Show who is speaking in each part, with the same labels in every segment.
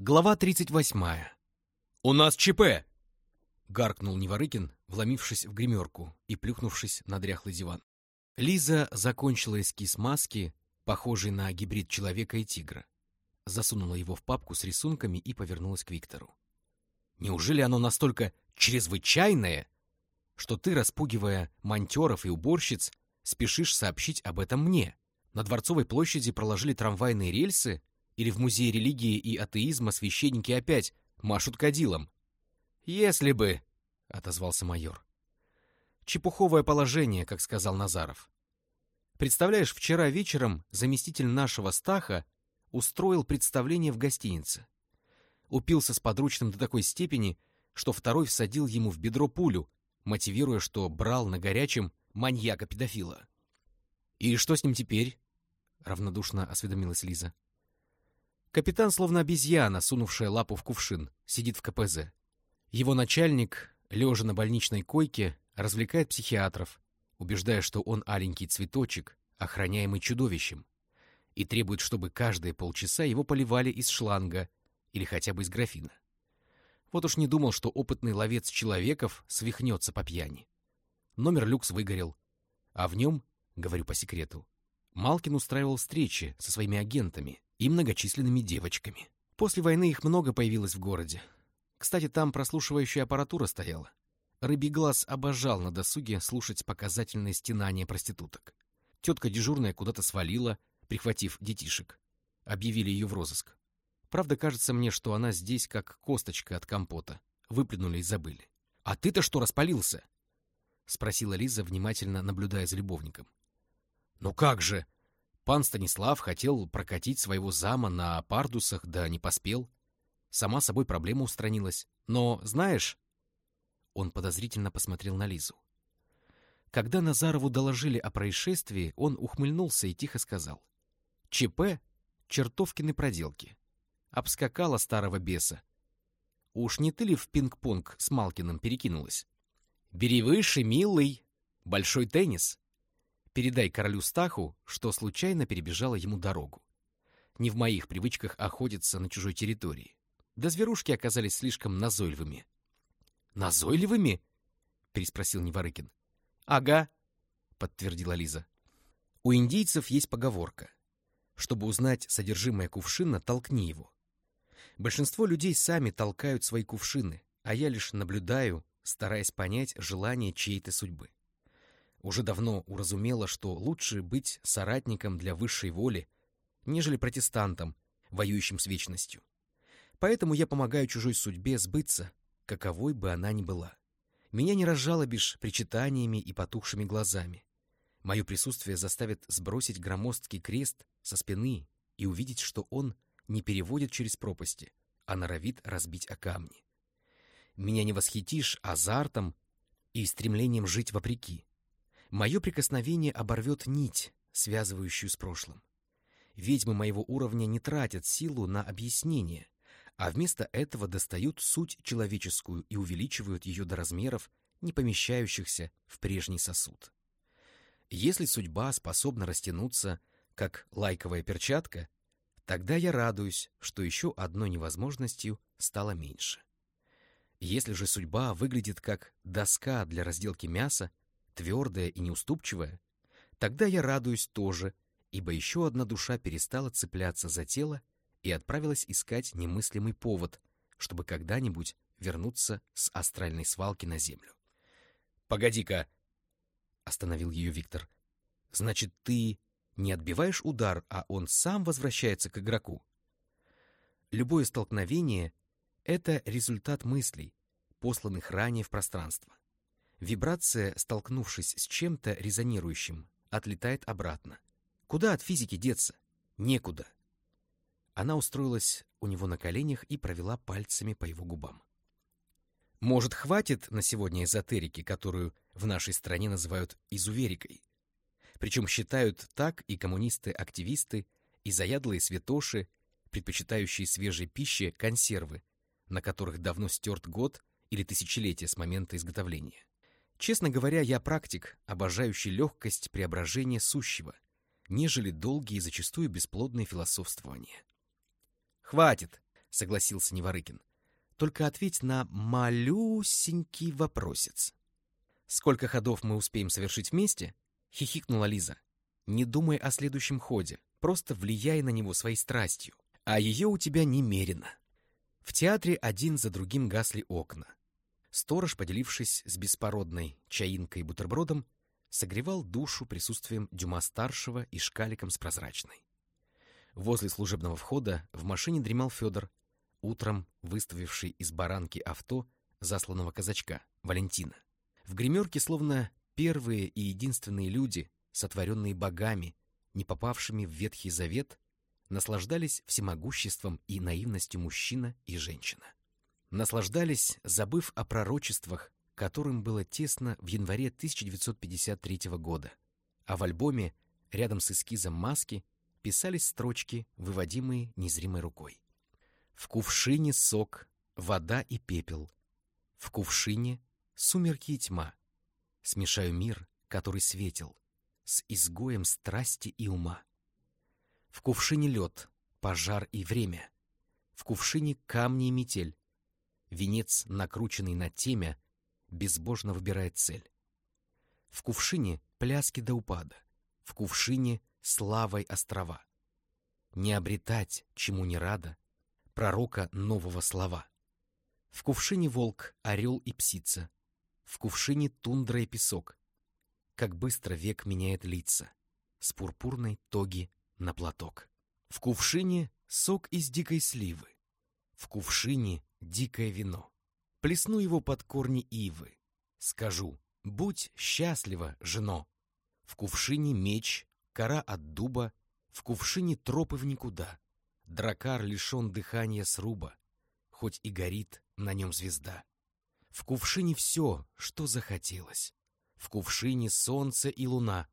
Speaker 1: Глава 38. «У нас ЧП!» — гаркнул Неворыкин, вломившись в гримерку и плюхнувшись на дряхлый диван. Лиза закончила эскиз маски, похожей на гибрид человека и тигра. Засунула его в папку с рисунками и повернулась к Виктору. «Неужели оно настолько чрезвычайное, что ты, распугивая монтеров и уборщиц, спешишь сообщить об этом мне? На Дворцовой площади проложили трамвайные рельсы, или в Музее религии и атеизма священники опять машут кадилом? «Если бы», — отозвался майор. «Чепуховое положение, как сказал Назаров. Представляешь, вчера вечером заместитель нашего Стаха устроил представление в гостинице. Упился с подручным до такой степени, что второй всадил ему в бедро пулю, мотивируя, что брал на горячем маньяка-педофила. «И что с ним теперь?» — равнодушно осведомилась Лиза. Капитан, словно обезьяна, сунувшая лапу в кувшин, сидит в КПЗ. Его начальник, лежа на больничной койке, развлекает психиатров, убеждая, что он аленький цветочек, охраняемый чудовищем, и требует, чтобы каждые полчаса его поливали из шланга или хотя бы из графина. Вот уж не думал, что опытный ловец человеков свихнется по пьяни. Номер люкс выгорел, а в нем, говорю по секрету, Малкин устраивал встречи со своими агентами, и многочисленными девочками. После войны их много появилось в городе. Кстати, там прослушивающая аппаратура стояла. Рыбий глаз обожал на досуге слушать показательные стенания проституток. Тетка дежурная куда-то свалила, прихватив детишек. Объявили ее в розыск. Правда, кажется мне, что она здесь как косточка от компота. Выплюнули и забыли. «А ты-то что распалился?» — спросила Лиза, внимательно наблюдая за любовником. «Ну как же!» Пан Станислав хотел прокатить своего зама на пардусах, да не поспел. Сама собой проблема устранилась. Но, знаешь... Он подозрительно посмотрел на Лизу. Когда Назарову доложили о происшествии, он ухмыльнулся и тихо сказал. ЧП — чертовкины проделки. Обскакала старого беса. Уж не ты ли в пинг-понг с Малкиным перекинулась? Бери выше, милый. Большой теннис. Передай королю Стаху, что случайно перебежала ему дорогу. Не в моих привычках охотиться на чужой территории. Да зверушки оказались слишком назойливыми. «Назойливыми?» — переспросил Неворыкин. «Ага», — подтвердила Лиза. У индийцев есть поговорка. Чтобы узнать содержимое кувшина, толкни его. Большинство людей сами толкают свои кувшины, а я лишь наблюдаю, стараясь понять желание чьей-то судьбы уже давно уразумела, что лучше быть соратником для высшей воли, нежели протестантом, воюющим с вечностью. Поэтому я помогаю чужой судьбе сбыться, каковой бы она ни была. Меня не разжалобишь причитаниями и потухшими глазами. Мое присутствие заставит сбросить громоздкий крест со спины и увидеть, что он не переводит через пропасти, а норовит разбить о камни. Меня не восхитишь азартом и стремлением жить вопреки. Мое прикосновение оборвет нить, связывающую с прошлым. Ведьмы моего уровня не тратят силу на объяснение, а вместо этого достают суть человеческую и увеличивают ее до размеров, не помещающихся в прежний сосуд. Если судьба способна растянуться, как лайковая перчатка, тогда я радуюсь, что еще одной невозможностью стало меньше. Если же судьба выглядит как доска для разделки мяса, твердая и неуступчивая, тогда я радуюсь тоже, ибо еще одна душа перестала цепляться за тело и отправилась искать немыслимый повод, чтобы когда-нибудь вернуться с астральной свалки на землю. «Погоди-ка!» — остановил ее Виктор. «Значит, ты не отбиваешь удар, а он сам возвращается к игроку?» Любое столкновение — это результат мыслей, посланных ранее в пространство. Вибрация, столкнувшись с чем-то резонирующим, отлетает обратно. Куда от физики деться? Некуда. Она устроилась у него на коленях и провела пальцами по его губам. Может, хватит на сегодня эзотерики, которую в нашей стране называют изуверикой? Причем считают так и коммунисты-активисты, и заядлые святоши, предпочитающие свежей пище консервы, на которых давно стерт год или тысячелетие с момента изготовления. Честно говоря, я практик, обожающий легкость преображения сущего, нежели долгие и зачастую бесплодные философствования. Хватит. — согласился Неворыкин. «Только ответь на малюсенький вопросец». «Сколько ходов мы успеем совершить вместе?» — хихикнула Лиза. «Не думай о следующем ходе, просто влияй на него своей страстью, а ее у тебя немерено». В театре один за другим гасли окна. Сторож, поделившись с беспородной чаинкой и бутербродом, согревал душу присутствием Дюма-старшего и шкаликом с прозрачной. Возле служебного входа в машине дремал Федор, утром выставивший из баранки авто засланного казачка, Валентина. В гримерке словно первые и единственные люди, сотворенные богами, не попавшими в Ветхий Завет, наслаждались всемогуществом и наивностью мужчина и женщина. Наслаждались, забыв о пророчествах, которым было тесно в январе 1953 года, а в альбоме, рядом с эскизом маски, писались строчки, выводимые незримой рукой. В кувшине сок, вода и пепел. В кувшине сумерки и тьма. Смешаю мир, который светил, с изгоем страсти и ума. В кувшине лед, пожар и время. В кувшине камни и метель. Венец, накрученный на темя, безбожно выбирает цель. В кувшине пляски до упада. В кувшине славой острова. Не обретать, чему не рада, пророка нового слова. В кувшине волк, орел и псица. В кувшине тундра и песок. Как быстро век меняет лица. С пурпурной тоги на платок. В кувшине сок из дикой сливы. В кувшине дикое вино. Плесну его под корни ивы. Скажу, будь счастлива, жено. В кувшине меч, кора от дуба, в кувшине тропы в никуда. Дракар лишен дыхания сруба, хоть и горит на нем звезда. В кувшине все, что захотелось. В кувшине солнце и луна,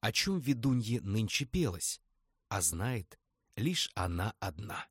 Speaker 1: о чем ведунье нынче пелось, а знает лишь она одна.